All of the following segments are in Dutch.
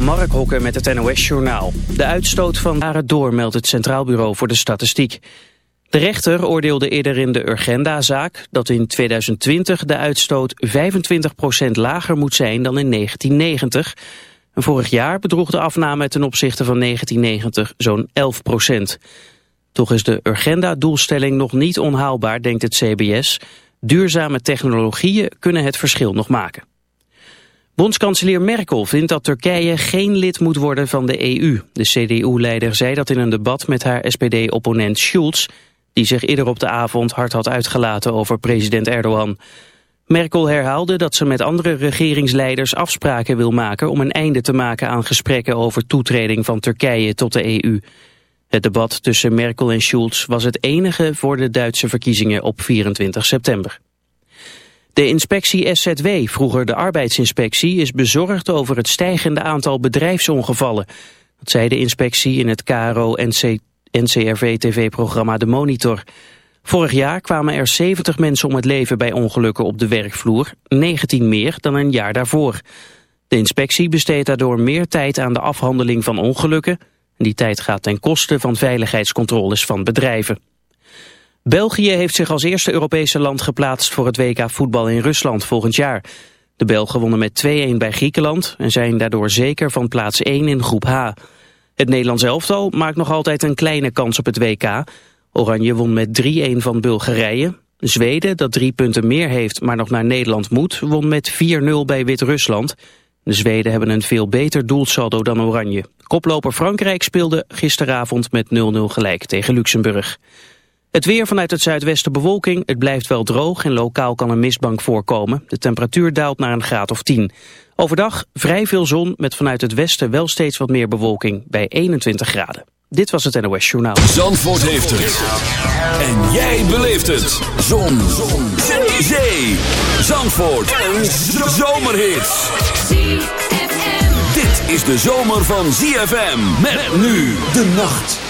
Mark Hokker met het NOS Journaal. De uitstoot van jaren door meldt het Centraal Bureau voor de Statistiek. De rechter oordeelde eerder in de Urgenda-zaak dat in 2020 de uitstoot 25% lager moet zijn dan in 1990. En vorig jaar bedroeg de afname ten opzichte van 1990 zo'n 11%. Toch is de Urgenda-doelstelling nog niet onhaalbaar, denkt het CBS. Duurzame technologieën kunnen het verschil nog maken. Bondskanselier Merkel vindt dat Turkije geen lid moet worden van de EU. De CDU-leider zei dat in een debat met haar SPD-opponent Schulz... die zich eerder op de avond hard had uitgelaten over president Erdogan. Merkel herhaalde dat ze met andere regeringsleiders afspraken wil maken... om een einde te maken aan gesprekken over toetreding van Turkije tot de EU. Het debat tussen Merkel en Schulz was het enige voor de Duitse verkiezingen op 24 september. De inspectie SZW, vroeger de arbeidsinspectie, is bezorgd over het stijgende aantal bedrijfsongevallen. Dat zei de inspectie in het KRO-NCRV-tv-programma De Monitor. Vorig jaar kwamen er 70 mensen om het leven bij ongelukken op de werkvloer, 19 meer dan een jaar daarvoor. De inspectie besteedt daardoor meer tijd aan de afhandeling van ongelukken. En die tijd gaat ten koste van veiligheidscontroles van bedrijven. België heeft zich als eerste Europese land geplaatst voor het WK voetbal in Rusland volgend jaar. De Belgen wonnen met 2-1 bij Griekenland en zijn daardoor zeker van plaats 1 in groep H. Het Nederlands elftal maakt nog altijd een kleine kans op het WK. Oranje won met 3-1 van Bulgarije. Zweden, dat drie punten meer heeft maar nog naar Nederland moet, won met 4-0 bij Wit-Rusland. De Zweden hebben een veel beter doelsaldo dan Oranje. Koploper Frankrijk speelde gisteravond met 0-0 gelijk tegen Luxemburg. Het weer vanuit het zuidwesten bewolking. Het blijft wel droog en lokaal kan een mistbank voorkomen. De temperatuur daalt naar een graad of 10. Overdag vrij veel zon met vanuit het westen wel steeds wat meer bewolking bij 21 graden. Dit was het NOS Journaal. Zandvoort heeft het. En jij beleeft het. Zon. zon. Zee. Zandvoort. Een zomerhit. Dit is de zomer van ZFM. Met nu de nacht.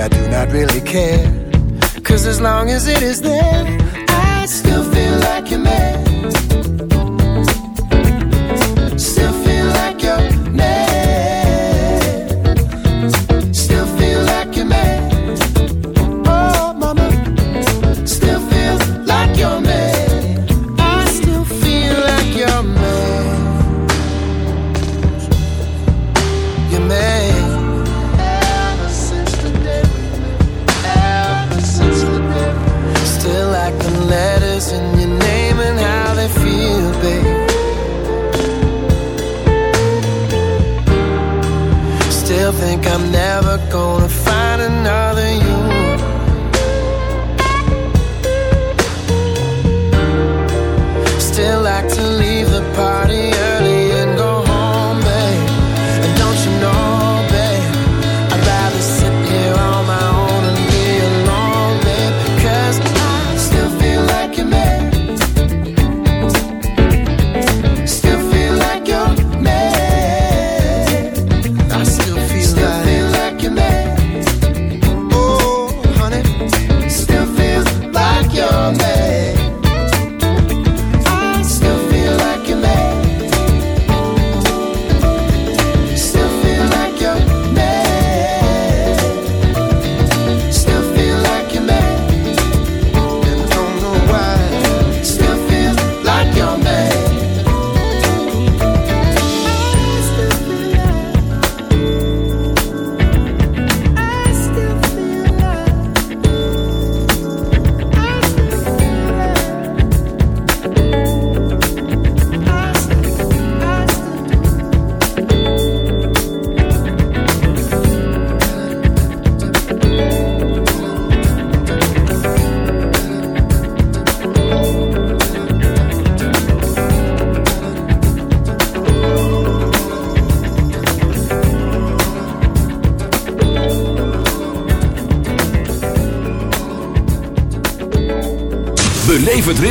I do not really care. Cause as long as it is there, I still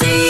see